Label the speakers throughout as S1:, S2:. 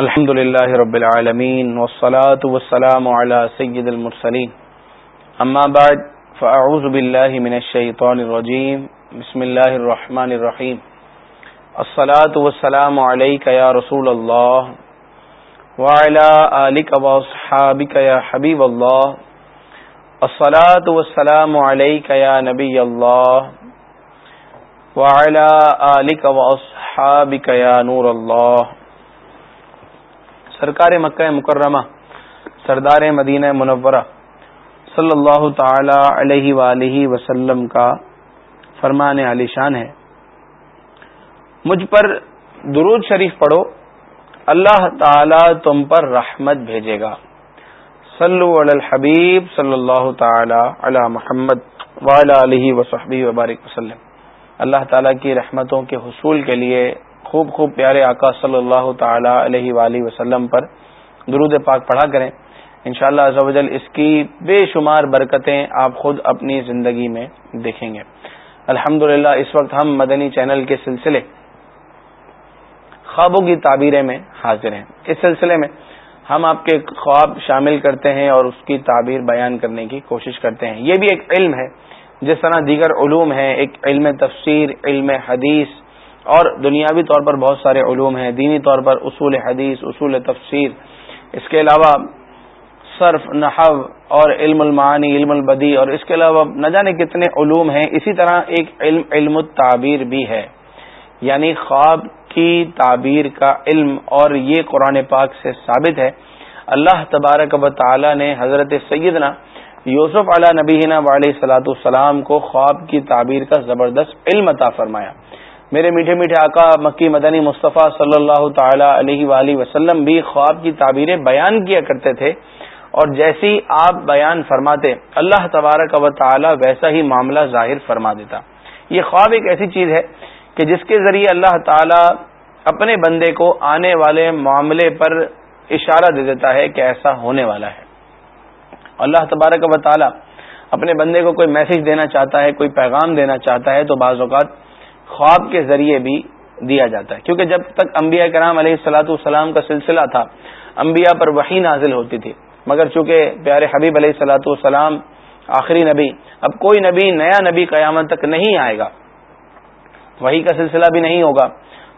S1: الحمد لله رب العالمين والصلاة والسلام على سيد المرسلين أما بعد فأعوذ بالله من الشيطان الرجيم بسم الله الرحمن الرحيم الصلاة والسلام عليك يا رسول الله وعلى آلك وأصحابك يا حبيب الله الصلاة والسلام عليك يا نبي الله وعلى آلك وأصحابك يا نور الله سرکار مکہ مکرمہ، سردار مدینہ منورہ صلی اللہ تعالی علیہ وآلہ وسلم کا فرمان علی شان ہے۔ مجھ پر درود شریف پڑھو، اللہ تعالی تم پر رحمت بھیجے گا۔ صلو علی الحبیب صلی اللہ تعالی علی محمد علیہ وصحبہ وبارک وسلم۔ اللہ تعالی کی رحمتوں کے حصول کے لیے خوب خوب پیارے آقا صلی اللہ تعالی علیہ وآلہ وسلم پر درود پاک پڑھا کریں۔ انشاءاللہ شاء اللہ اس کی بے شمار برکتیں آپ خود اپنی زندگی میں دیکھیں گے۔ الحمد اس وقت ہم مدنی چینل کے سلسلے خوابوں کی تعبیریں میں حاضر ہیں۔ اس سلسلے میں ہم آپ کے خواب شامل کرتے ہیں اور اس کی تعبیر بیان کرنے کی کوشش کرتے ہیں۔ یہ بھی ایک علم ہے۔ جس طرح دیگر علوم ہیں، ایک علم تفسیر، علم حدیث اور دنیاوی طور پر بہت سارے علوم ہیں، دینی طور پر اصول حدیث، اصول تفسیر۔ اس کے علاوہ صرف نحو اور علم المعانی، علم البدی، اور اس کے علاوہ نہ جانے کتنے علوم ہیں، اسی طرح ایک علم علم التعبیر بھی ہے۔ یعنی خواب کی تعبیر کا علم، اور یہ قرآن پاک سے ثابت ہے۔ اللہ تبارک و تعالی نے حضرت سیدنا یوسف علیہ نبی علیہ صلاۃ السلام کو خواب کی تعبیر کا زبردست علم عطا فرمایا۔ میرے میٹھے میٹھے آقا مکی مدنی مصطفیٰ صلی اللہ تعالی علیہ وآلہ وسلم بھی خواب کی تعبیریں بیان کیا کرتے تھے اور جیسی آپ بیان فرماتے، اللہ تبارک و تعالی ویسا ہی معاملہ ظاہر فرما دیتا۔ یہ خواب ایک ایسی چیز ہے کہ جس کے ذریعے اللہ تعالی اپنے بندے کو آنے والے معاملے پر اشارہ دے دیتا ہے کہ ایسا ہونے والا ہے۔ اللہ تبارک و تعالی اپنے بندے کو کوئی میسج دینا چاہتا ہے، کوئی پیغام دینا چاہتا ہے تو بعض اوقات خواب کے ذریعے بھی دیا جاتا ہے۔ کیونکہ جب تک انبیاء کرام علیہ السلاۃ والسلام کا سلسلہ تھا، انبیاء پر وہی نازل ہوتی تھی۔ مگر چونکہ پیارے حبیب علیہ السلاۃ والسلام آخری نبی، اب کوئی نبی، نیا نبی قیامت تک نہیں آئے گا۔ وہی کا سلسلہ بھی نہیں ہوگا۔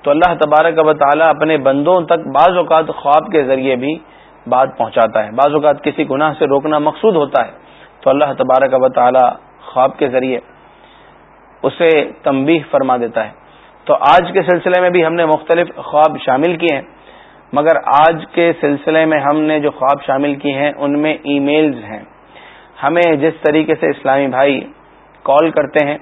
S1: تو اللہ تبارک و تعالیٰ اپنے بندوں تک بعض اوقات خواب کے ذریعے بھی بات پہنچاتا ہے۔ بعض اوقات کسی گناہ سے روکنا مقصود ہوتا ہے۔ تو اللہ تبارک و تعالیٰ خواب کے ذریعے اسے تمبی فرما دیتا ہے۔ تو آج کے سلسلے میں بھی ہم نے مختلف خواب شامل کیے ہیں، مگر آج کے سلسلے میں ہم نے جو خواب شامل کیے ہیں، ان میں ای میلز ہیں۔ ہمیں جس طریقے سے اسلامی بھائی کال کرتے ہیں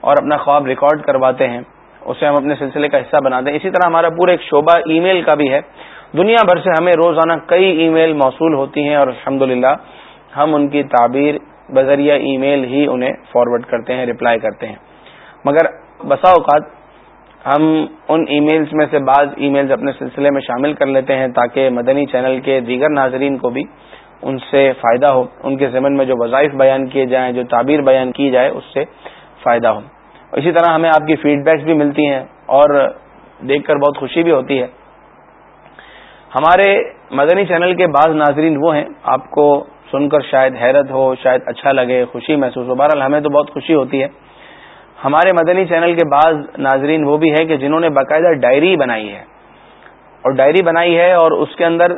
S1: اور اپنا خواب ریکارڈ کرواتے ہیں، اسے ہم اپنے سلسلے کا حصہ بنا دیں۔ اسی طرح ہمارا پورا ایک شعبہ ای میل کا بھی ہے۔ دنیا بھر سے ہمیں روزانہ کئی ای میل موصول ہوتی ہیں اور الحمد ہم ان کی تعبیر بذریعہ ای میل ہی انہیں فارورڈ کرتے ہیں، رپلائی کرتے ہیں۔ مگر بسا اوقات ہم ان ای میلز میں سے بعض ای میلز اپنے سلسلے میں شامل کر لیتے ہیں تاکہ مدنی چینل کے دیگر ناظرین کو بھی ان سے فائدہ ہو، ان کے ضمن میں جو وظائف بیان کیے جائیں، جو تعبیر بیان کی جائے، اس سے فائدہ ہو۔ اسی طرح ہمیں آپ کی فیڈ بیکس بھی ملتی ہیں اور دیکھ کر بہت خوشی بھی ہوتی ہے۔ ہمارے مدنی چینل کے بعض ناظرین وہ ہیں، آپ کو سن کر شاید حیرت ہو، شاید اچھا لگے، خوشی محسوس ہو۔ بہرحال ہمیں تو بہت خوشی ہوتی ہے۔ ہمارے مدنی چینل کے بعض ناظرین وہ بھی ہے کہ جنہوں نے باقاعدہ ڈائری بنائی ہے۔ اور ڈائری بنائی ہے اور اس کے اندر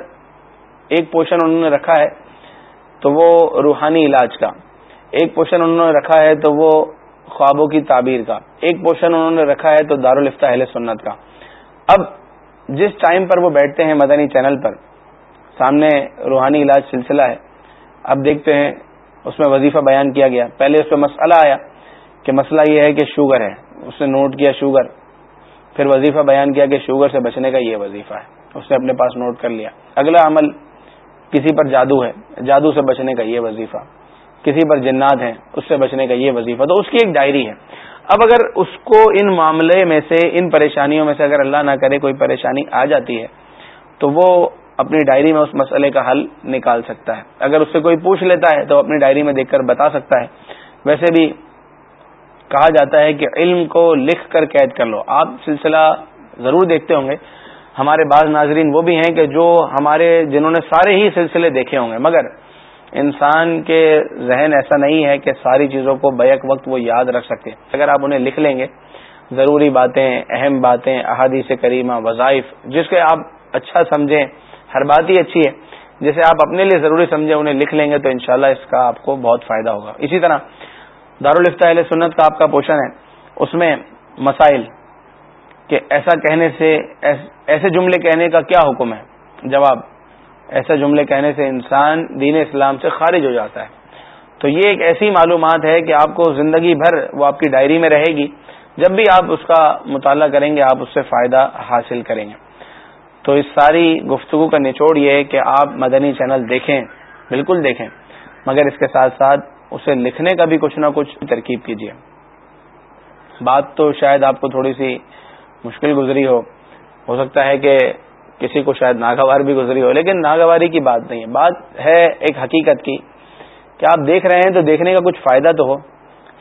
S1: ایک پورشن انہوں نے رکھا ہے تو وہ روحانی علاج کا۔ ایک پورشن انہوں نے رکھا ہے تو وہ خوابوں کی تعبیر کا۔ ایک پورشن انہوں نے رکھا ہے تو دارالفتہ اہل سنت کا۔ اب جس ٹائم پر وہ بیٹھتے ہیں مدنی چینل پر، سامنے روحانی علاج سلسلہ ہے۔ اب دیکھتے ہیں اس میں وظیفہ بیان کیا گیا۔ پہلے اس پہ مسئلہ آیا۔ کہ مسئلہ یہ ہے کہ شوگر ہے۔ اس نے نوٹ کیا شوگر۔ پھر وظیفہ بیان کیا کہ شوگر سے بچنے کا یہ وظیفہ ہے۔ اس نے اپنے پاس نوٹ کر لیا۔ اگلا عمل کسی پر جادو ہے۔ جادو سے بچنے کا یہ وظیفہ۔ کسی پر جنات ہیں، اس سے بچنے کا یہ وظیفہ۔ تو اس کی ایک ڈائری ہے۔ اب اگر اس کو ان معاملے میں سے، ان پریشانیوں میں سے اگر اللہ نہ کرے، کوئی پریشانی آ جاتی ہے، تو وہ اپنی ڈائری میں اس مسئلے کا حل نکال سکتا ہے۔ اگر اس سے کوئی پوچھ لیتا ہے، تو اپنی ڈائری میں دیکھ کر بتا سکتا ہے۔ ویسے بھی کہا جاتا ہے کہ علم کو لکھ کر قید کر لو۔ آپ سلسلہ ضرور دیکھتے ہوں گے۔ ہمارے بعض ناظرین وہ بھی ہیں کہ جو ہمارے جنہوں نے سارے ہی سلسلے دیکھے ہوں گے۔ مگر انسان کے ذہن ایسا نہیں ہے کہ ساری چیزوں کو بیک وقت وہ یاد رکھ سکتے اگر آپ انہیں لکھ لیں گے، ضروری باتیں، اہم باتیں، احادیث کریمہ، وظائف، جس کے آپ اچھا سمجھیں، ہر بات ہی اچھی ہے، جسے آپ اپنے لیے ضروری سمجھیں، انہیں لکھ لیں گے تو انشاءاللہ اس کا آپ کو بہت فائدہ ہوگا۔ اسی طرح دارالفتہ سنت کا آپ کا پوشن ہے۔ اس میں مسائل کہ ایسا کہنے سے ایسے جملے کہنے کا کیا حکم ہے؟ جواب ایسے جملے کہنے سے انسان دین اسلام سے خارج ہو جاتا ہے۔ تو یہ ایک ایسی معلومات ہے کہ آپ کو زندگی بھر وہ آپ کی ڈائری میں رہے گی۔ جب بھی آپ اس کا مطالعہ کریں گے، آپ اس سے فائدہ حاصل کریں گے۔ تو اس ساری گفتگو کا نچوڑ یہ ہے کہ آپ مدنی چینل دیکھیں، بالکل دیکھیں۔ مگر اس کے ساتھ ساتھ اسے لکھنے کا بھی کچھ نہ کچھ ترکیب کیجیے۔ بات تو شاید آپ کو تھوڑی سی مشکل گزری ہو۔ ہو سکتا ہے کہ کسی کو شاید ناگوار بھی گزری ہو، لیکن ناگواری کی بات نہیں ہے۔ بات ہے ایک حقیقت کی۔ کہ آپ دیکھ رہے ہیں تو دیکھنے کا کچھ فائدہ تو ہو۔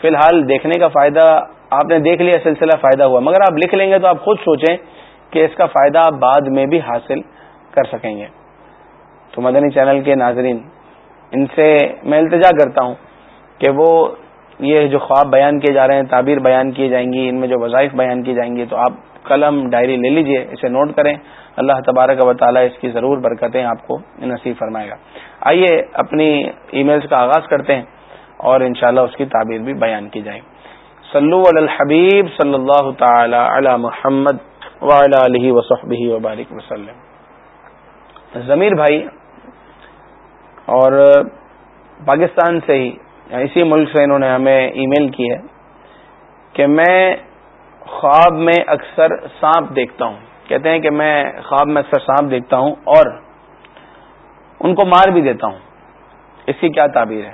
S1: فی الحال دیکھنے کا فائدہ، آپ نے دیکھ لیا، سلسلہ فائدہ ہوا۔ مگر آپ لکھ لیں گے تو آپ خود سوچیں کہ اس کا فائدہ آپ بعد میں بھی حاصل کر سکیں گے۔ تو مدنی چینل کے ناظرین، ان سے میں التجا کرتا ہوں۔ کہ وہ یہ جو خواب بیان کیے جا رہے ہیں، تعبیر بیان کی جائیں گی، ان میں جو وظائف بیان کی جائیں گی تو آپ قلم، ڈائری لے لیجیے، اسے نوٹ کریں۔ اللہ تبارک و تعالیٰ اس کی ضرور برکتیں آپ کو نصیب فرمائے گا۔ آئیے اپنی ای میلز کا آغاز کرتے ہیں اور انشاءاللہ اس کی تعبیر بھی بیان کی جائے۔ صلو علی الحبیب صلی اللہ تعالی علی محمد علیہ وصحبہ وبارک وسلم ضمیر بھائی، اور پاکستان سے ہی اسی ملک سے انہوں نے ہمیں ای میل کی ہے کہ میں خواب میں اکثر سانپ دیکھتا ہوں۔ کہتے ہیں کہ میں خواب میں اکثر سانپ دیکھتا ہوں اور ان کو مار بھی دیتا ہوں۔ اس کی کیا تعبیر ہے؟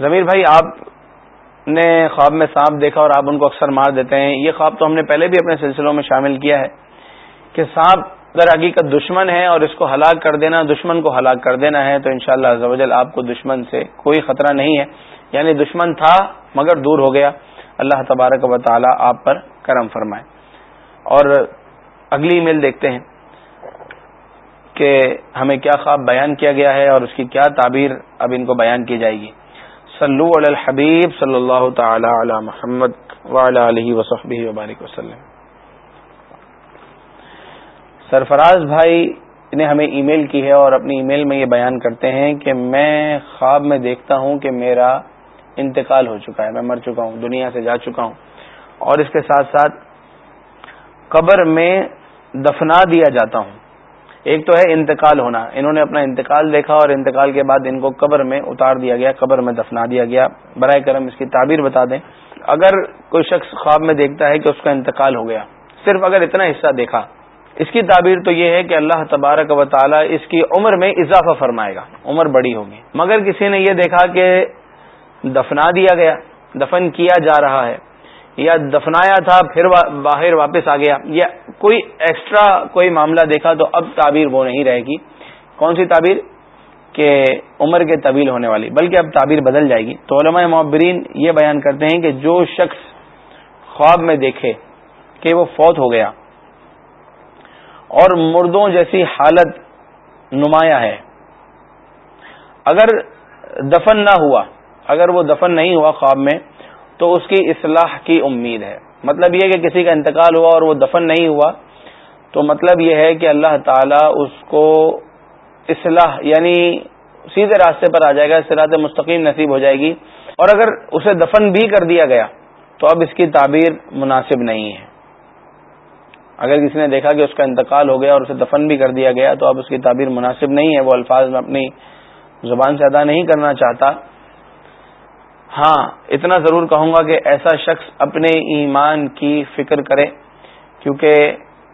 S1: ضمیر بھائی، آپ نے خواب میں سانپ دیکھا اور آپ ان کو اکثر مار دیتے ہیں۔ یہ خواب تو ہم نے پہلے بھی اپنے سلسلوں میں شامل کیا ہے کہ سانپ در حقیقت دشمن ہے اور اس کو ہلاک کر دینا، دشمن کو ہلاک کر دینا ہے، تو انشاءاللہ شاء اللہ آپ کو دشمن سے کوئی خطرہ نہیں ہے۔ یعنی دشمن تھا مگر دور ہو گیا۔ اللہ تبارک و تعالی آپ پر کرم فرمائے۔ اور اگلی میل دیکھتے ہیں کہ ہمیں کیا خواب بیان کیا گیا ہے اور اس کی کیا تعبیر اب ان کو بیان کی جائے گی۔ صلو علی الحبیب صلی اللہ تعالی علی محمد علیہ وصحبہ وبارک وسلم۔ سرفراز بھائی نے ہمیں ای میل کی ہے اور اپنی ای میل میں یہ بیان کرتے ہیں کہ میں خواب میں دیکھتا ہوں کہ میرا انتقال ہو چکا ہے، میں مر چکا ہوں، دنیا سے جا چکا ہوں۔ اور اس کے ساتھ ساتھ قبر میں دفنا دیا جاتا ہوں۔ ایک تو ہے انتقال ہونا، انہوں نے اپنا انتقال دیکھا اور انتقال کے بعد ان کو قبر میں اتار دیا گیا، قبر میں دفنا دیا گیا۔ برائے کرم اس کی تعبیر بتا دیں۔ اگر کوئی شخص خواب میں دیکھتا ہے کہ اس کا انتقال ہو گیا، صرف اگر اتنا حصہ دیکھا اس کی تعبیر تو یہ ہے کہ اللہ تبارک و تعالی اس کی عمر میں اضافہ فرمائے گا۔ عمر بڑی ہوگی۔ مگر کسی نے یہ دیکھا کہ دفنا دیا گیا، دفن کیا جا رہا ہے، یا دفنایا تھا، پھر باہر واپس آ گیا۔ یا کوئی ایکسٹرا کوئی معاملہ دیکھا تو اب تعبیر وہ نہیں رہے گی۔ کون سی تعبیر؟ کہ عمر کے طویل ہونے والی۔ بلکہ اب تعبیر بدل جائے گی۔ تو علماء معبرین یہ بیان کرتے ہیں کہ جو شخص خواب میں دیکھے کہ وہ فوت ہو گیا اور مردوں جیسی حالت نمایاں ہے۔ اگر دفن نہ ہوا، اگر وہ دفن نہیں ہوا خواب میں، تو اس کی اصلاح کی امید ہے۔ مطلب یہ کہ کسی کا انتقال ہوا اور وہ دفن نہیں ہوا، تو مطلب یہ ہے کہ اللہ تعالی اس کو اصلاح یعنی سیدھے راستے پر آ جائے گا سرات مستقیم نصیب ہو جائے گی۔ اور اگر اسے دفن بھی کر دیا گیا، تو اب اس کی تعبیر مناسب نہیں ہے۔ اگر کسی نے دیکھا کہ اس کا انتقال ہو گیا اور اسے دفن بھی کر دیا گیا تو اب اس کی تعبیر مناسب نہیں ہے، وہ الفاظ میں اپنی زبان سے ادا نہیں کرنا چاہتا۔ ہاں اتنا ضرور کہوں گا کہ ایسا شخص اپنے ایمان کی فکر کرے، کیونکہ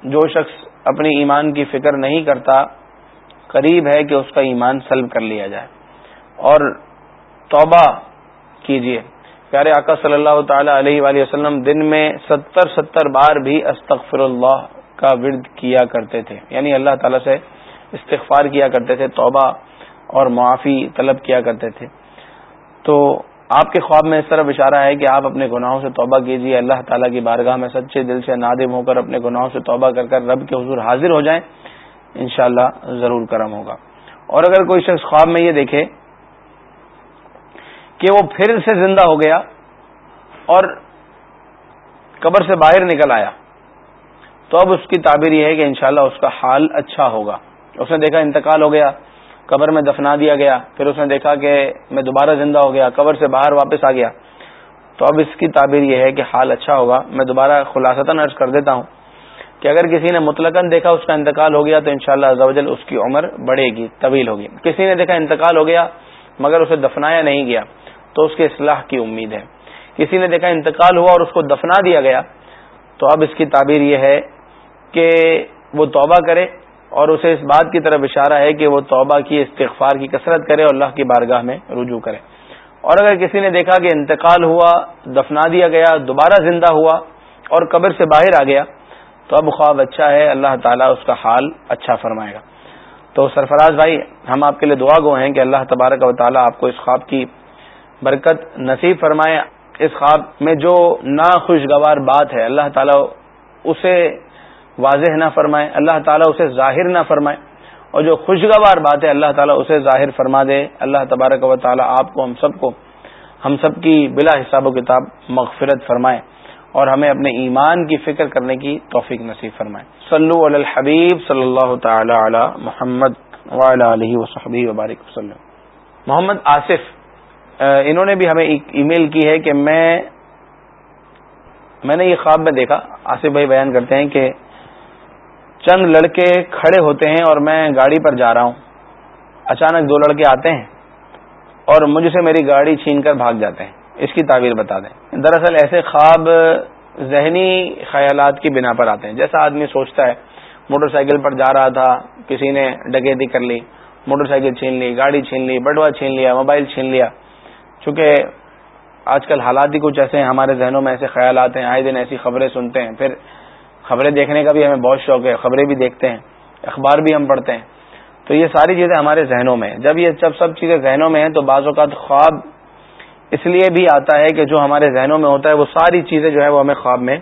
S1: جو شخص اپنی ایمان کی فکر نہیں کرتا، قریب ہے کہ اس کا ایمان سلب کر لیا جائے۔ اور توبہ کیجیے پیارے آقا صلی اللہ تعالی علیہ وآلہ وسلم، دن میں ستر ستر بار بھی استغفر اللہ کا ورد کیا کرتے تھے۔ یعنی اللہ تعالی سے استغفار کیا کرتے تھے، توبہ اور معافی طلب کیا کرتے تھے۔ تو آپ کے خواب میں اس طرح اشارہ ہے کہ آپ اپنے گناہوں سے توبہ کیجیے اللہ تعالیٰ کی بارگاہ میں سچے دل سے نادم ہو کر اپنے گناہوں سے توبہ کر کر رب کے حضور حاضر ہو جائیں، انشاءاللہ ضرور کرم ہوگا۔ اور اگر کوئی شخص خواب میں یہ دیکھے کہ وہ پھر سے زندہ ہو گیا اور قبر سے باہر نکل آیا۔ تو اب اس کی تعبیر یہ ہے کہ انشاءاللہ اس کا حال اچھا ہوگا۔ اس نے دیکھا انتقال ہو گیا، قبر میں دفنا دیا گیا، پھر اس نے دیکھا کہ میں دوبارہ زندہ ہو گیا، قبر سے باہر واپس آ گیا۔ تو اب اس کی تعبیر یہ ہے کہ حال اچھا ہوگا۔ میں دوبارہ خلاصہ عرض کر دیتا ہوں کہ اگر کسی نے مطلق دیکھا اس کا انتقال ہو گیا تو انشاءاللہ شاء اللہ اس کی عمر بڑھے گی، طویل ہوگی۔ کسی نے دیکھا انتقال ہو گیا مگر اسے دفنایا نہیں گیا۔ تو اس کے اصلاح کی امید ہے۔ کسی نے دیکھا انتقال ہوا اور اس کو دفنا دیا گیا، تو اب اس کی تعبیر یہ ہے کہ وہ توبہ کرے اور اسے اس بات کی طرف اشارہ ہے کہ وہ توبہ کی، استغفار کی کثرت کرے اور اللہ کی بارگاہ میں رجوع کرے۔ اور اگر کسی نے دیکھا کہ انتقال ہوا، دفنا دیا گیا، دوبارہ زندہ ہوا اور قبر سے باہر آ گیا، تو اب خواب اچھا ہے، اللہ تعالیٰ اس کا حال اچھا فرمائے گا۔ تو سرفراز بھائی، ہم آپ کے لیے دعا گو ہیں کہ اللہ تبارک و تعالیٰ آپ کو اس خواب کی برکت نصیب فرمائے اس خواب میں جو ناخوشگوار بات ہے، اللہ تعالیٰ اسے واضح نہ فرمائے، اللہ تعالیٰ اسے ظاہر نہ فرمائے، اور جو خوشگوار بات ہے، اللہ تعالیٰ اسے ظاہر فرما دے۔ اللہ تبارک و تعالیٰ آپ کو، ہم سب کو، ہم سب کی بلا حساب و کتاب مغفرت فرمائے اور ہمیں اپنے ایمان کی فکر کرنے کی توفیق نصیب فرمائے۔ صلو علی الحبیب صلی اللہ تعالی علی محمد علیہ وصحبہ وبارک وسلم۔ محمد آصف انہوں نے بھی ہمیں ای میل کی ہے کہ میں میں نے یہ خواب میں دیکھا۔ آصف بھائی بیان کرتے ہیں کہ چند لڑکے کھڑے ہوتے ہیں اور میں گاڑی پر جا رہا ہوں۔ اچانک دو لڑکے آتے ہیں اور مجھ سے میری گاڑی چھین کر بھاگ جاتے ہیں۔ اس کی تعبیر بتا دیں۔ دراصل ایسے خواب ذہنی خیالات کی بنا پر آتے ہیں۔ جیسا آدمی سوچتا ہے، موٹر سائیکل پر جا رہا تھا، کسی نے ڈکیتی کر لی، موٹر سائیکل چھین لی، گاڑی چھین لی، بٹوا چھین لیا، موبائل چھین لیا۔ چونکہ آج کل حالات ہی کچھ ایسے ہیں، ہمارے ذہنوں میں ایسے خیالات ہیں، آئے دن ایسی خبریں سنتے ہیں، پھر خبریں دیکھنے کا بھی ہمیں بہت شوق ہے، خبریں بھی دیکھتے ہیں، اخبار بھی ہم پڑھتے ہیں۔ تو یہ ساری چیزیں ہمارے ذہنوں میں ہیں۔ جب یہ جب سب چیزیں ذہنوں میں ہیں تو بعض اوقات خواب اس لیے بھی آتا ہے کہ جو ہمارے ذہنوں میں ہوتا ہے، وہ ساری چیزیں جو ہے وہ ہمیں خواب میں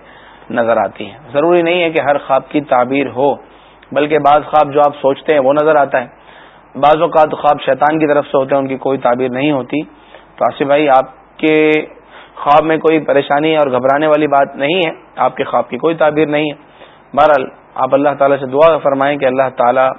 S1: نظر آتی ہیں۔ ضروری نہیں ہے کہ ہر خواب کی تعبیر ہو، بلکہ بعض خواب جو آپ سوچتے ہیں وہ نظر آتا ہے۔ بعض اوقات خواب شیطان کی طرف سے ہوتے ہیں، ان کی کوئی تعبیر نہیں ہوتی۔ تو آصف بھائی، آپ کے خواب میں کوئی پریشانی اور گھبرانے والی بات نہیں ہے، آپ کے خواب کی کوئی تعبیر نہیں ہے۔ بہرحال، آپ اللہ تعالیٰ سے دعا فرمائیں کہ اللہ تعالیٰ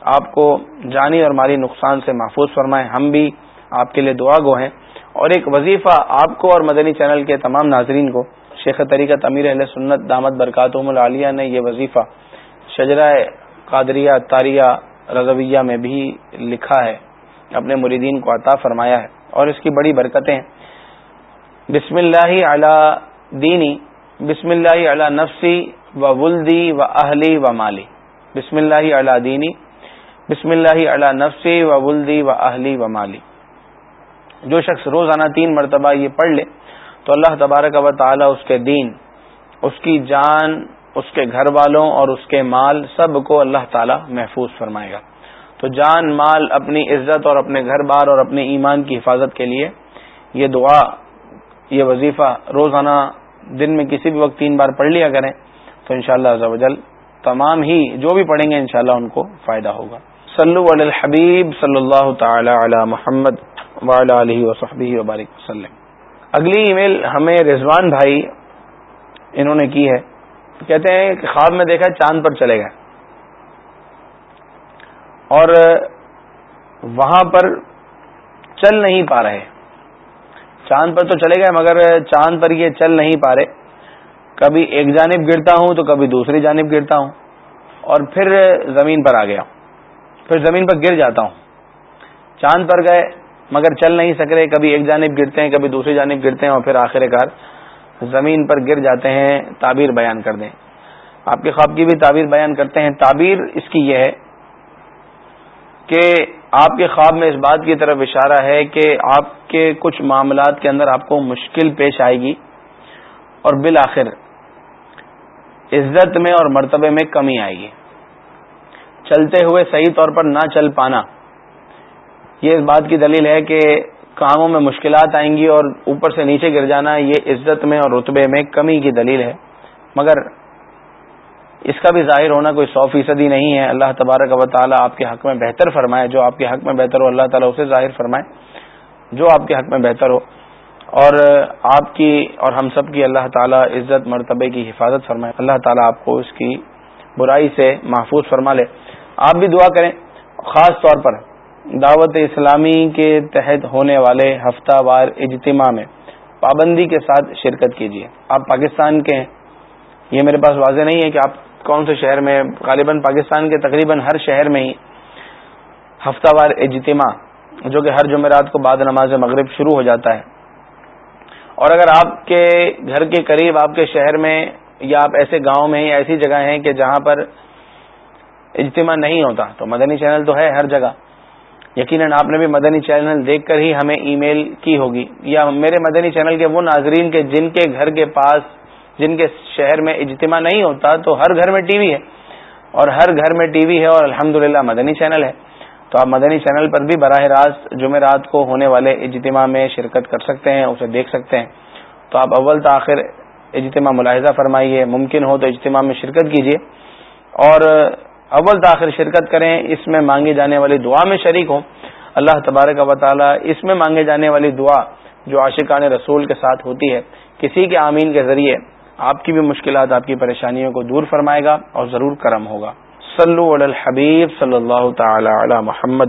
S1: آپ کو جانی اور مالی نقصان سے محفوظ فرمائیں ہم بھی آپ کے لیے دعا گو ہیں۔ اور ایک وظیفہ آپ کو اور مدنی چینل کے تمام ناظرین کو، شیخ طریقت امیر اہل سنت دامت برکاتم العالیہ نے یہ وظیفہ شجرہ قادریہ تاریہ رضویہ میں بھی لکھا ہے، اپنے مریدین کو عطا فرمایا ہے۔ اور اس کی بڑی برکتیں بسم اللہ علی دینی، بسم اللہ علی نفسی و ولدی و اہلی و مالی۔ بسم اللہ علی دینی، بسم اللہ علی نفسی و ولدی و اہلی و مالی۔ جو شخص روزانہ تین مرتبہ یہ پڑھ لے، تو اللہ تبارک و تعالی اس کے دین، اس کی جان، اس کے گھر والوں اور اس کے مال سب کو اللہ تعالی محفوظ فرمائے گا۔ تو جان، مال، اپنی عزت اور اپنے گھر بار اور اپنے ایمان کی حفاظت کے لیے یہ دعا، یہ وظیفہ روزانہ دن میں کسی بھی وقت تین بار پڑھ لیا کریں تو انشاءاللہ شاء اللہ تمام ہی جو بھی پڑھیں گے انشاءاللہ ان کو فائدہ ہوگا۔ صلو علی الحبیب صلی اللہ تعالی علی محمد علیہ وصحبہ وبارک وسلم۔ اگلی ای میل ہمیں رضوان بھائی انہوں نے کی ہے۔ کہتے ہیں کہ خواب میں دیکھا چاند پر چلے گئے۔ اور وہاں پر چل نہیں پا رہے۔ چاند پر تو چلے گئے مگر چاند پر یہ چل نہیں پا رہے۔ کبھی ایک جانب گرتا ہوں تو کبھی دوسری جانب گرتا ہوں۔ اور پھر زمین پر آ گیا۔ پھر زمین پر گر جاتا ہوں۔ چاند پر گئے مگر چل نہیں سک رہے۔ کبھی ایک جانب گرتے ہیں، کبھی دوسری جانب گرتے ہیں اور پھر آخر کار زمین پر گر جاتے ہیں۔ تعبیر بیان کر دیں۔ آپ کے خواب کی بھی تعبیر بیان کرتے ہیں۔ تعبیر اس کی یہ ہے کہ آپ کے خواب میں اس بات کی طرف اشارہ ہے کہ آپ کے کچھ معاملات کے اندر آپ کو مشکل پیش آئے گی اور بالآخر عزت میں اور مرتبے میں کمی آئے گی۔ چلتے ہوئے صحیح طور پر نہ چل پانا۔ یہ اس بات کی دلیل ہے کہ کاموں میں مشکلات آئیں گی اور اوپر سے نیچے گر جانا یہ عزت میں اور رتبے میں کمی کی دلیل ہے۔ مگر اس کا بھی ظاہر ہونا کوئی سو فیصدی نہیں ہے۔ اللہ تبارک و تعالیٰ آپ کے حق میں بہتر فرمائے، جو آپ کے حق میں بہتر ہو، اللہ تعالیٰ اسے ظاہر فرمائے، جو آپ کے حق میں بہتر ہو۔ اور آپ کی اور ہم سب کی اللہ تعالیٰ عزت، مرتبے کی حفاظت فرمائے۔ اللہ تعالیٰ آپ کو اس کی برائی سے محفوظ فرما لے۔ آپ بھی دعا کریں، خاص طور پر دعوت اسلامی کے تحت ہونے والے ہفتہ وار اجتماع میں پابندی کے ساتھ شرکت کیجیے آپ پاکستان کے ہیں یہ میرے پاس واضح نہیں ہے کہ آپ کون سے شہر میں غالباً پاکستان کے تقریباً ہر شہر میں ہی ہفتہ وار اجتماع جو کہ ہر جمعرات کو بعد نماز مغرب شروع ہو جاتا ہے۔ اور اگر آپ کے گھر کے قریب آپ کے شہر میں یا آپ ایسے گاؤں میں یا ایسی جگہ ہیں کہ جہاں پر اجتماع نہیں ہوتا، تو مدنی چینل تو ہے ہر جگہ۔ یقیناً آپ نے بھی مدنی چینل دیکھ کر ہی ہمیں ای میل کی ہوگی۔ یا میرے مدنی چینل کے وہ ناظرین کے جن کے گھر کے پاس جن کے شہر میں اجتماع نہیں ہوتا تو ہر گھر میں ٹی وی ہے اور ہر گھر میں ٹی وی ہے اور الحمد مدنی چینل ہے تو آپ مدنی چینل پر بھی براہ راست جمعرات کو ہونے والے اجتماع میں شرکت کر سکتے ہیں، اسے دیکھ سکتے ہیں۔ تو آپ اول تاخیر اجتماع ملاحظہ فرمائیے، ممکن ہو تو اجتماع میں شرکت کیجیے۔ اور اول تاخیر شرکت کریں، اس میں مانگی جانے والی دعا میں شریک ہوں۔ اللہ تبارک و تعالی اس میں مانگے جانے والی دعا جو عاشقان رسول کے ساتھ ہوتی ہے، کسی کے آمین کے ذریعے آپ کی بھی مشکلات، آپ کی پریشانیوں کو دور فرمائے گا اور ضرور کرم ہوگا۔ صلو علی الحبیب صلی اللہ تعالی علی محمد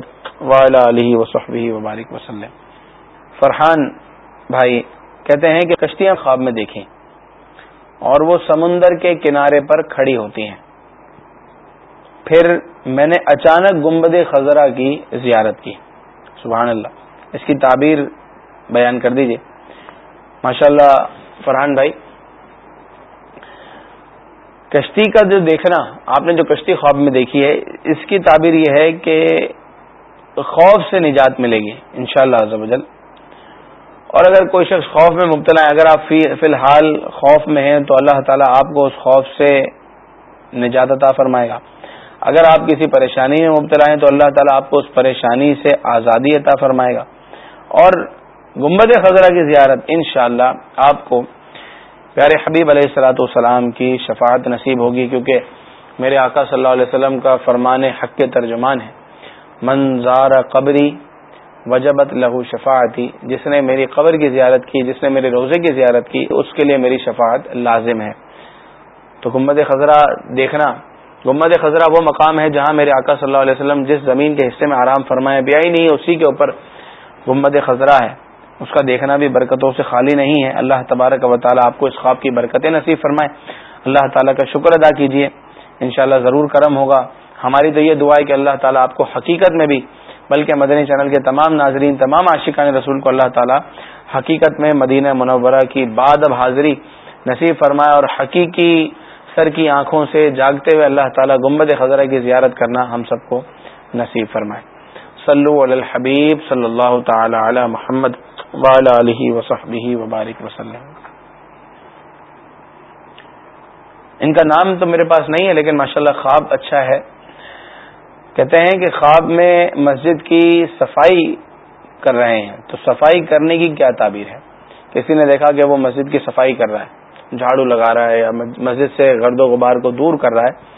S1: علیہ وصحبہ وبارک وسلم۔ فرحان بھائی، کہتے ہیں کہ کشتیاں خواب میں دیکھیں اور وہ سمندر کے کنارے پر کھڑی ہوتی ہیں۔ پھر میں نے اچانک گمبد خزرہ کی زیارت کی۔ سبحان اللہ۔ اس کی تعبیر بیان کر دیجیے۔ ماشاءاللہ، فرحان بھائی کشتی کا جو دیکھنا، آپ نے جو کشتی خواب میں دیکھی ہے، اس کی تعبیر یہ ہے کہ خوف سے نجات ملے گی ان شاء اللہ اور اگر کوئی شخص خوف میں مبتلا ہے، اگر آپ فی الحال خوف میں ہیں، تو اللہ تعالیٰ آپ کو اس خوف سے نجات عطا فرمائے گا۔ اگر آپ کسی پریشانی میں مبتلا ہیں، تو اللہ تعالیٰ آپ کو اس پریشانی سے آزادی عطا فرمائے گا۔ اور گمبد خزرہ کی زیارت، انشاءاللہ اللہ آپ کو پیارے حبیب علیہ السلاۃ والسلام کی شفاعت نصیب ہوگی کیونکہ میرے آقا صلی اللہ علیہ وسلم کا فرمان حق کے ترجمان ہے۔ منظار قبری وجبت لہو شفاعتی، جس نے میری قبر کی زیارت کی، جس نے میرے روزے کی زیارت کی، اس کے لیے میری شفاعت لازم ہے۔ تو گمبد خزرہ دیکھنا گمبد خزرہ وہ مقام ہے جہاں میرے آقا صلی اللہ علیہ وسلم جس زمین کے حصے میں آرام فرمائے بیا ہی نہیں اسی کے اوپر گمبد خزرہ ہے۔ اس کا دیکھنا بھی برکتوں سے خالی نہیں ہے۔ اللہ تبارک و تعالیٰ آپ کو اس خواب کی برکتیں نصیب فرمائے۔ اللہ تعالیٰ کا شکر ادا کیجیے انشاءاللہ ضرور کرم ہوگا۔ ہماری تو یہ دعا ہے کہ اللہ تعالیٰ آپ کو حقیقت میں بھی، بلکہ مدنی چینل کے تمام ناظرین، تمام عاشقان رسول کو اللہ تعالیٰ حقیقت میں مدینہ منورہ کی بعد اب حاضری نصیب فرمائے اور حقیقی سر کی آنکھوں سے جاگتے ہوئے اللہ تعالیٰ گمبد خزرہ کی زیارت کرنا ہم سب کو نصیب فرمائے۔ صلو علی الحبیب صلی اللہ تعالی علی محمد۔ علیہ وصحبہ وبارک وسلم. ان کا نام تو میرے پاس نہیں ہے، لیکن ماشاءاللہ خواب اچھا ہے۔ کہتے ہیں کہ خواب میں مسجد کی صفائی کر رہے ہیں۔ تو صفائی کرنے کی کیا تعبیر ہے؟ کسی نے دیکھا کہ وہ مسجد کی صفائی کر رہا ہے، جھاڑو لگا رہا ہے یا مسجد سے گرد و غبار کو دور کر رہا ہے۔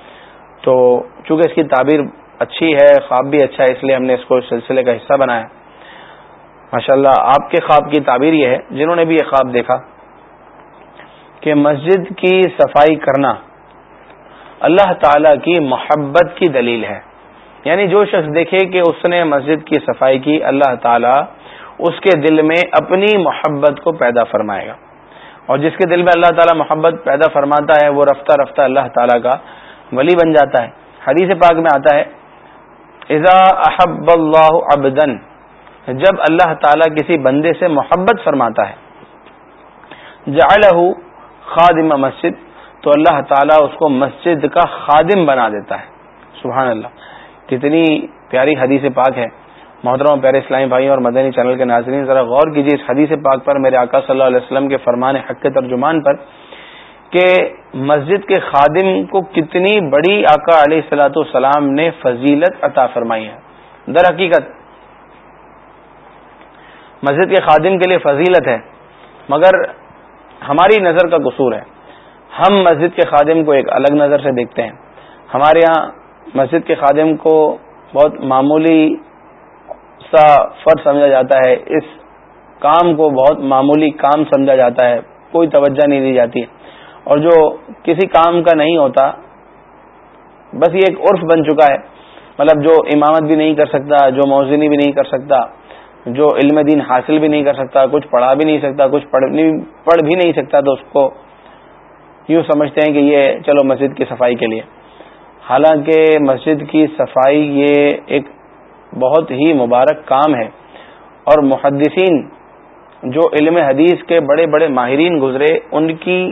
S1: تو چونکہ اس کی تعبیر اچھی ہے، خواب بھی اچھا ہے، اس لیے ہم نے اس کو سلسلے کا حصہ بنایا۔ ماشاء اللہ آپ کے خواب کی تعبیر یہ ہے، جنہوں نے بھی یہ خواب دیکھا، کہ مسجد کی صفائی کرنا اللہ تعالی کی محبت کی دلیل ہے۔ یعنی جو شخص دیکھے کہ اس نے مسجد کی صفائی کی، اللہ تعالی اس کے دل میں اپنی محبت کو پیدا فرمائے گا۔ اور جس کے دل میں اللہ تعالی محبت پیدا فرماتا ہے، وہ رفتہ رفتہ اللہ تعالی کا ولی بن جاتا ہے۔ حدیث پاک میں آتا ہے، اذا احب اللہ ابدن جب اللہ تعالیٰ کسی بندے سے محبت فرماتا ہے جعلہ خادم مسجد، تو اللہ تعالیٰ اس کو مسجد کا خادم بنا دیتا ہے۔ سبحان اللہ۔ کتنی پیاری حدیث پاک ہے۔ محترم پیارے اسلامی بھائی اور مدنی چینل کے ناظرین، ذرا غور کیجیے اس حدیث پاک پر، میرے آقا صلی اللہ علیہ وسلم کے فرمان حق کے ترجمان پر، کہ مسجد کے خادم کو کتنی بڑی آقا علیہ السلاۃ والسلام نے فضیلت عطا فرمائی ہے۔ در حقیقت مسجد کے خادم کے لیے فضیلت ہے، مگر ہماری نظر کا قصور ہے۔ ہم مسجد کے خادم کو ایک الگ نظر سے دیکھتے ہیں۔ ہمارے یہاں مسجد کے خادم کو بہت معمولی سا فرض سمجھا جاتا ہے، اس کام کو بہت معمولی کام سمجھا جاتا ہے، کوئی توجہ نہیں دی جاتی۔ اور جو کسی کام کا نہیں ہوتا، بس یہ ایک عرف بن چکا ہے۔ مطلب جو امامت بھی نہیں کر سکتا، جو موزنی بھی نہیں کر سکتا جو علم دین حاصل بھی نہیں کر سکتا، کچھ پڑھا بھی نہیں سکتا، کچھ پڑھ بھی نہیں سکتا، تو اس کو یوں سمجھتے ہیں کہ یہ چلو مسجد کی صفائی کے لیے۔ حالانکہ مسجد کی صفائی یہ ایک بہت ہی مبارک کام ہے۔ اور محدثین جو علم حدیث کے بڑے بڑے ماہرین گزرے، ان کی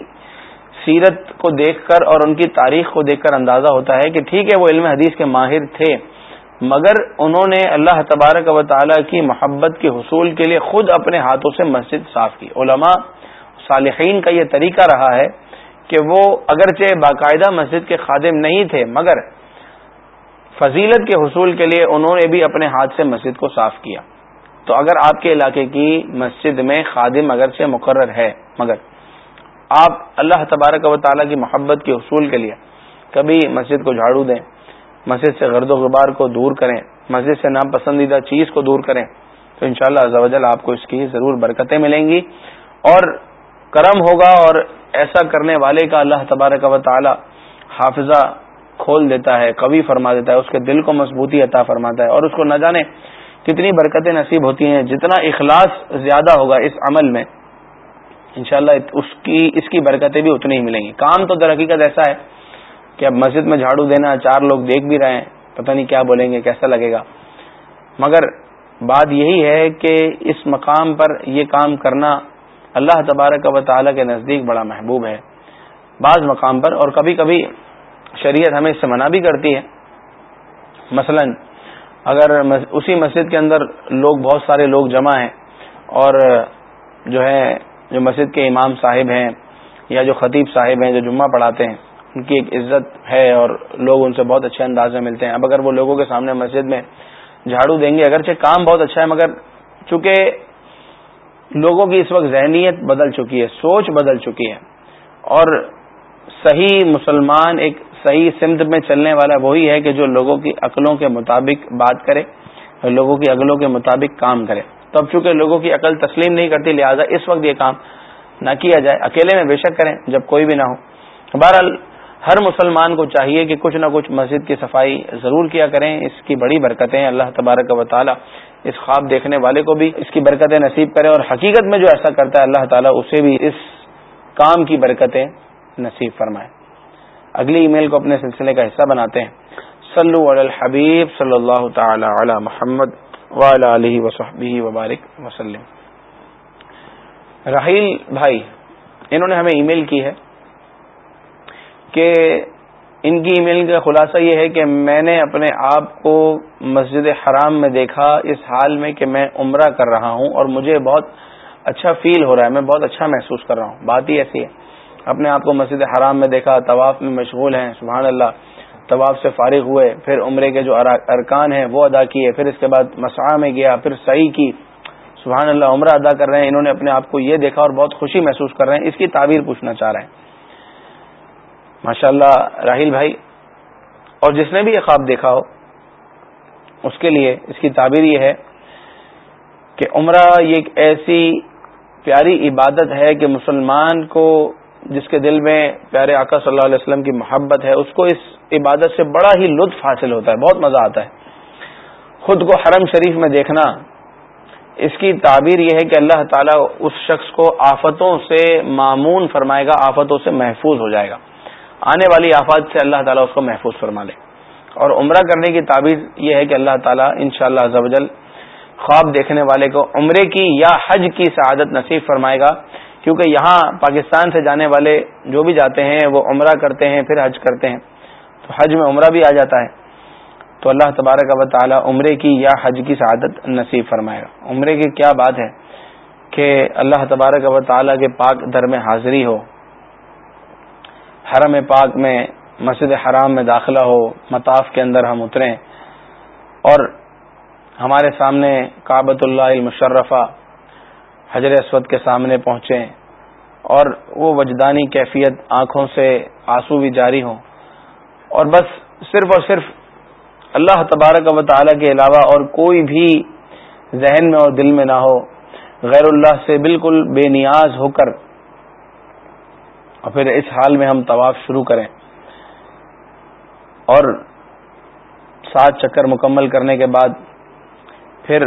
S1: سیرت کو دیکھ کر اور ان کی تاریخ کو دیکھ کر اندازہ ہوتا ہے کہ ٹھیک ہے، وہ علم حدیث کے ماہر تھے۔ مگر انہوں نے اللہ تبارک و تعالی کی محبت کے حصول کے لیے خود اپنے ہاتھوں سے مسجد صاف کی۔ علماء صالحین کا یہ طریقہ رہا ہے کہ وہ اگرچہ باقاعدہ مسجد کے خادم نہیں تھے، مگر فضیلت کے حصول کے لیے انہوں نے بھی اپنے ہاتھ سے مسجد کو صاف کیا۔ تو اگر آپ کے علاقے کی مسجد میں خادم اگرچہ مقرر ہے، مگر آپ اللہ تبارک و تعالیٰ کی محبت کے حصول کے لیے کبھی مسجد کو جھاڑو دیں۔ مسجد سے غرد و غبار کو دور کریں، مسجد سے ناپسندیدہ چیز کو دور کریں، تو انشاءاللہ شاء اللہ آپ کو اس کی ضرور برکتیں ملیں گی۔ اور کرم ہوگا اور ایسا کرنے والے کا اللہ تبارک و تعالی حافظہ کھول دیتا ہے کبھی فرما دیتا ہے، اس کے دل کو مضبوطی عطا فرماتا ہے۔ اور اس کو نہ جانے کتنی برکتیں نصیب ہوتی ہیں، جتنا اخلاص زیادہ ہوگا اس عمل میں، انشاءاللہ اس کی اس کی برکتیں بھی اتنی ہی ملیں گی۔ کام تو در حقیقت ایسا ہے کہ اب مسجد میں جھاڑو دینا چار لوگ دیکھ بھی رہے ہیں، پتہ نہیں کیا بولیں گے، کیسا لگے گا۔ مگر بات یہی ہے کہ اس مقام پر یہ کام کرنا اللہ تبارک و تعالیٰ کے نزدیک بڑا محبوب ہے۔ بعض مقام پر، اور کبھی کبھی شریعت ہمیں اس سے منع بھی کرتی ہے۔ مثلا اگر اسی مسجد کے اندر لوگ، بہت سارے لوگ جمع ہیں، اور جو ہے، جو مسجد کے امام صاحب ہیں، یا جو خطیب صاحب ہیں، جو جمعہ پڑھاتے ہیں ان کی ایک عزت ہے اور لوگ ان سے بہت اچھے انداز میں ملتے ہیں۔ اب اگر وہ لوگوں کے سامنے مسجد میں جھاڑو دیں گے، اگرچہ کام بہت اچھا ہے، مگر چونکہ لوگوں کی اس وقت ذہنیت بدل چکی ہے، سوچ بدل چکی ہے، اور صحیح مسلمان ایک صحیح سمت میں چلنے والا وہی ہے کہ جو لوگوں کی عقلوں کے مطابق بات کرے اور لوگوں کی عقلوں کے مطابق کام کرے۔ تو اب چونکہ لوگوں کی عقل تسلیم نہیں کرتی، لہٰذا اس وقت یہ کام نہ کیا جائے۔ اکیلے میں بے شک کریں جب کوئی بھی نہ ہو۔ بہرحال ہر مسلمان کو چاہیے کہ کچھ نہ کچھ مسجد کی صفائی ضرور کیا کریں، اس کی بڑی برکتیں اللہ تبارک و تعالی اس خواب دیکھنے والے کو بھی اس کی برکتیں نصیب کرے اور حقیقت میں جو ایسا کرتا ہے اللہ تعالیٰ اسے بھی اس کام کی برکتیں نصیب فرمائے۔ اگلی ای میل کو اپنے سلسلے کا حصہ بناتے ہیں۔ صلو علی الحبیب صلی اللہ تعالی علی محمد علیہ وصحبہ وبارک وسلم۔ راہیل بھائی، انہوں نے ہمیں ای میل کی ہے۔ کہ ان کی ای میل کا خلاصہ یہ ہے کہ میں نے اپنے آپ کو مسجد حرام میں دیکھا، اس حال میں کہ میں عمرہ کر رہا ہوں اور مجھے بہت اچھا فیل ہو رہا ہے، میں بہت اچھا محسوس کر رہا ہوں۔ بات ہی ایسی ہے۔ اپنے آپ کو مسجد حرام میں دیکھا، طواف میں مشغول ہیں، سبحان اللہ، طواف سے فارغ ہوئے، پھر عمرے کے جو ارکان ہیں وہ ادا کیے، پھر اس کے بعد مسعہ میں گیا، پھر صحیح کی، سبحان اللہ، عمرہ ادا کر رہے ہیں۔ انہوں نے اپنے آپ کو یہ دیکھا اور بہت خوشی محسوس کر رہے ہیں۔ اس کی تعبیر پوچھنا چاہ رہے ہیں۔ ماشاء اللہ راہیل بھائی، اور جس نے بھی یہ خواب دیکھا ہو، اس کے لیے، اس کی تعبیر یہ ہے کہ عمرہ یہ ایک ایسی پیاری عبادت ہے کہ مسلمان کو، جس کے دل میں پیارے آقا صلی اللہ علیہ وسلم کی محبت ہے، اس کو اس عبادت سے بڑا ہی لطف حاصل ہوتا ہے، بہت مزہ آتا ہے۔ خود کو حرم شریف میں دیکھنا، اس کی تعبیر یہ ہے کہ اللہ تعالیٰ اس شخص کو آفتوں سے معمون فرمائے گا، آفتوں سے محفوظ ہو جائے گا۔ آنے والی آفات سے اللہ تعالیٰ اس کو محفوظ فرما لے۔ اور عمرہ کرنے کی تعبیر یہ ہے کہ اللہ تعالیٰ ان شاء اللہ خواب دیکھنے والے کو عمرے کی یا حج کی سعادت نصیب فرمائے گا۔ کیونکہ یہاں پاکستان سے جانے والے جو بھی جاتے ہیں وہ عمرہ کرتے ہیں، پھر حج کرتے ہیں۔ تو حج میں عمرہ بھی آ جاتا ہے۔ تو اللہ تبارک و تعالیٰ عمرے کی یا حج کی سعادت نصیب فرمائے گا۔ عمرے کی کیا بات ہے کہ اللہ تبارک و تعالیٰ کے پاک در میں حاضری ہو۔ حرم پاک میں مسجد حرام میں داخلہ ہو، مطاف کے اندر ہم اتریں اور ہمارے سامنے کابت اللہ المشرفہ حجر اسود کے سامنے پہنچیں اور وہ وجدانی کیفیت آنکھوں سے آنسو بھی جاری ہوں۔ اور بس صرف اور صرف اللہ تبارک و تعالی کے علاوہ اور کوئی بھی ذہن میں اور دل میں نہ ہو، غیر اللہ سے بالکل بے نیاز ہو کر اور پھر اس حال میں ہم طواف شروع کریں اور سات چکر مکمل کرنے کے بعد پھر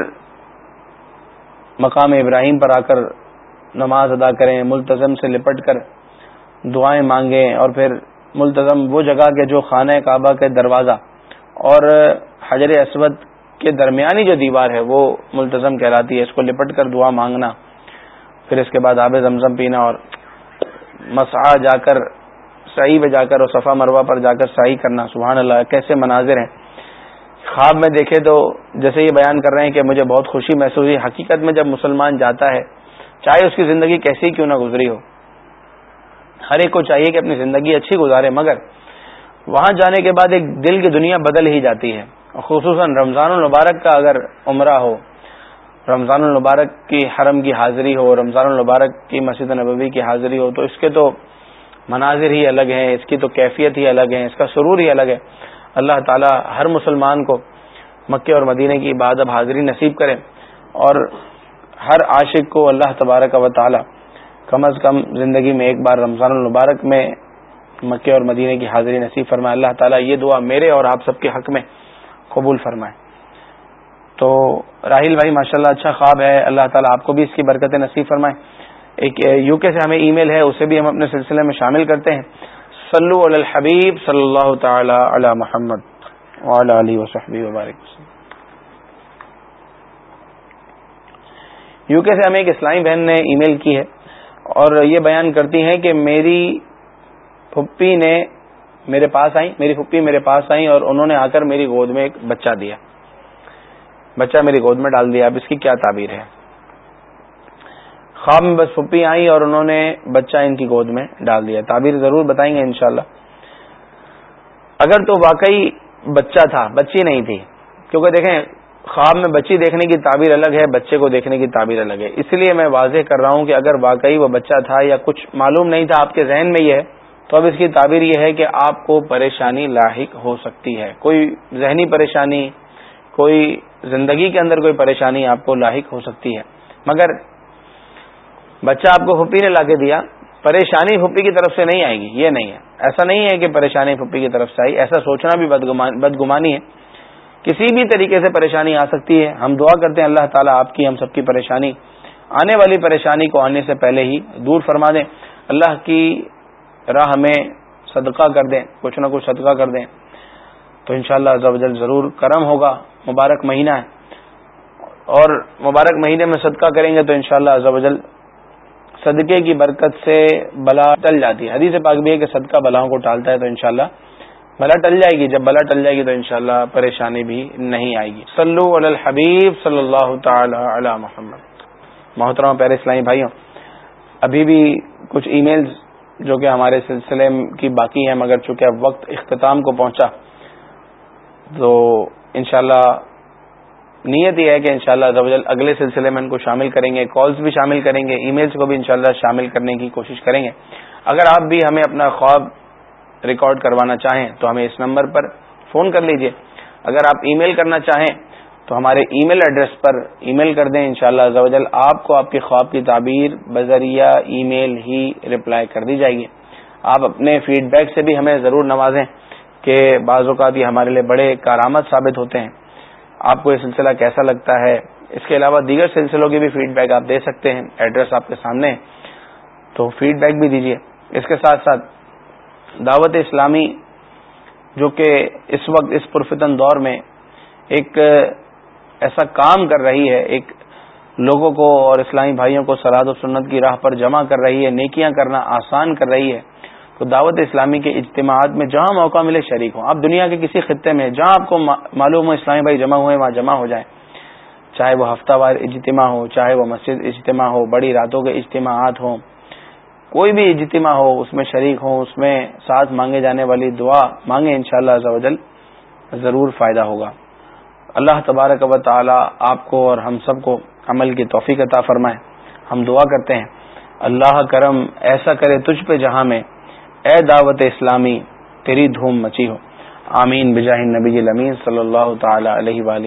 S1: مقام ابراہیم پر آ کر نماز ادا کریں ملتظم سے لپٹ کر دعائیں مانگیں اور پھر ملتظم وہ جگہ کے جو خانہ کعبہ کے دروازہ اور حجر اسود کے درمیانی جو دیوار ہے وہ ملتظم کہلاتی ہے، اس کو لپٹ کر دعا مانگنا، پھر اس کے بعد آب زمزم پینا اور مسا جا کر صحیح پہ جا کر اور صفا مروا پر جا کر صحیح کرنا، سبحان اللہ، کیسے مناظر ہیں؟ خواب میں دیکھے تو جیسے یہ بیان کر رہے ہیں کہ مجھے بہت خوشی محسوس ہوئی۔ حقیقت میں جب مسلمان جاتا ہے، چاہے اس کی زندگی کیسی کیوں نہ گزری ہو، ہر ایک کو چاہیے کہ اپنی زندگی اچھی گزارے، مگر وہاں جانے کے بعد ایک دل کی دنیا بدل ہی جاتی ہے۔ خصوصاً رمضان المبارک کا اگر عمرہ ہو رمضان المبارک کی حرم کی حاضری ہو، رمضان المبارک کی مسجد نبوی کی حاضری ہو، تو اس کے تو مناظر ہی الگ ہیں، اس کی تو کیفیت ہی الگ ہے اس کا سرور ہی الگ ہے۔ اللہ تعالی ہر مسلمان کو مکے اور مدینے کی بعد اب حاضری نصیب کرے اور ہر عاشق کو اللہ تبارک و تعالی کم از کم زندگی میں ایک بار رمضان المبارک میں مکے اور مدینے کی حاضری نصیب فرمائے۔ اللہ تعالیٰ یہ دعا میرے اور آپ سب کے حق میں قبول فرمائے۔ تو راہیل بھائی ماشاء اللہ اچھا خواب ہے، اللہ تعالیٰ آپ کو بھی اس کی برکت نصیب فرمائے۔ ایک یو کے سے ہمیں ای میل ہے، اسے بھی ہم اپنے سلسلے میں شامل کرتے ہیں۔ صلو علی الحبیب صلی اللہ تعالی علی محمد علیہ وصحبی وبارک۔ یو کے سے ہمیں ایک اسلامی بہن نے ای میل کی ہے اور یہ بیان کرتی ہیں کہ میری پھپھی نے میرے پاس آئی میری پھپھی میرے پاس آئی اور انہوں نے آ کر میری گود میں ایک بچہ دیا۔ بچہ میری گود میں ڈال دیا، اب اس کی کیا تعبیر ہے؟ خواب میں بس پھپھی آئی اور انہوں نے بچہ ان کی گود میں ڈال دیا۔ تعبیر ضرور بتائیں گے انشاءاللہ۔ اگر تو واقعی بچہ تھا، بچی نہیں تھی، کیونکہ دیکھیں خواب میں بچی دیکھنے کی تعبیر الگ ہے، بچے کو دیکھنے کی تعبیر الگ ہے۔ اس لیے میں واضح کر رہا ہوں کہ اگر واقعی وہ بچہ تھا یا کچھ معلوم نہیں تھا آپ کے ذہن میں یہ ہے، تو اب اس کی تعبیر یہ ہے کہ آپ کو پریشانی لاحق ہو سکتی ہے۔ کوئی ذہنی پریشانی کوئی زندگی کے اندر کوئی پریشانی آپ کو لاحق ہو سکتی ہے۔ مگر بچہ آپ کو پھپھی نے لا کے دیا، پریشانی پھپھی کی طرف سے نہیں آئے گی، یہ نہیں ہے۔ ایسا نہیں ہے کہ پریشانی پھپھی کی طرف سے آئی، ایسا سوچنا بھی بدگمانی ہے۔ کسی بھی طریقے سے پریشانی آ سکتی ہے۔ ہم دعا کرتے ہیں اللہ تعالیٰ آپ کی، ہم سب کی پریشانی، آنے والی پریشانی کو آنے سے پہلے ہی دور فرما دیں۔ اللہ کی راہ ہمیں صدقہ کر دیں، کچھ نہ کچھ صدقہ کر دیں۔ تو انشاءاللہ شاء اللہ ضرور کرم ہوگا۔ مبارک مہینہ ہے۔ اور مبارک مہینے میں صدقہ کریں گے تو انشاءاللہ شاء اللہ صدقے کی برکت سے بلا ٹل جاتی ہے۔ حدیث پاک بھی ہے کہ صدقہ بلاؤں کو ٹالتا ہے تو انشاءاللہ بلا ٹل جائے گی۔ جب بلا ٹل جائے گی تو انشاءاللہ پریشانی بھی نہیں آئے گی۔ صلو علی الحبیب صلی اللہ تعالی علی محمد۔ محترم پیر اسلامی بھائیوں، ابھی بھی کچھ ای میلز جو کہ ہمارے سلسلے کی باقی ہیں، مگر چونکہ اب وقت اختتام کو پہنچا تو انشاءاللہ نیت یہ ہے کہ انشاءاللہ شاء اگلے سلسلے میں ان کو شامل کریں گے کالز بھی شامل کریں گے ای میلز کو بھی انشاءاللہ شامل کرنے کی کوشش کریں گے۔ اگر آپ بھی ہمیں اپنا خواب ریکارڈ کروانا چاہیں تو ہمیں اس نمبر پر فون کر لیجیے۔ اگر آپ ای میل کرنا چاہیں تو ہمارے ای میل ایڈریس پر ای میل کر دیں، انشاءاللہ شاء اللہ آپ کو آپ کے خواب کی تعبیر، بذریعہ ای میل ہی رپلائی کر دی جائے گی۔ آپ اپنے فیڈ بیک سے بھی ہمیں ضرور نوازیں۔ کہ بعض اوقات یہ ہمارے لیے بڑے کارآمد ثابت ہوتے ہیں۔ آپ کو یہ سلسلہ کیسا لگتا ہے؟ اس کے علاوہ دیگر سلسلوں کی بھی فیڈ بیک آپ دے سکتے ہیں۔ ایڈریس آپ کے سامنے تو فیڈ بیک بھی دیجیے اس کے ساتھ ساتھ دعوت اسلامی، جو کہ اس وقت اس پرفتن دور میں ایک ایسا کام کر رہی ہے، ایک لوگوں کو اور اسلامی بھائیوں کو سراد و سنت کی راہ پر جمع کر رہی ہے، نیکیاں کرنا آسان کر رہی ہے۔ تو دعوت اسلامی کے اجتماعات میں جہاں موقع ملے شریک ہوں۔ آپ دنیا کے کسی خطے میں جہاں آپ کو معلوم ہو اسلامی بھائی جمع ہوئے وہاں جمع ہو جائیں۔ چاہے وہ ہفتہ وار اجتماع ہو، چاہے وہ مسجد اجتماع ہو، بڑی راتوں کے اجتماعات ہوں، کوئی بھی اجتماع ہو، اس میں شریک ہوں، اس میں ساتھ مانگے جانے والی دعا مانگے، انشاءاللہ شاء اللہ ضرور فائدہ ہوگا۔ اللہ تبارک و تعالی آپ کو اور ہم سب کو عمل کی توفیق عطا فرمائے۔ ہم دعا کرتے ہیں، اللہ کرم ایسا کرے تجھ پہ جہاں میں اے دعوت اسلامی، تیری دھوم مچی ہو۔ آمین، بجاہ نبی صلی اللہ تعالی علیہ وآلہ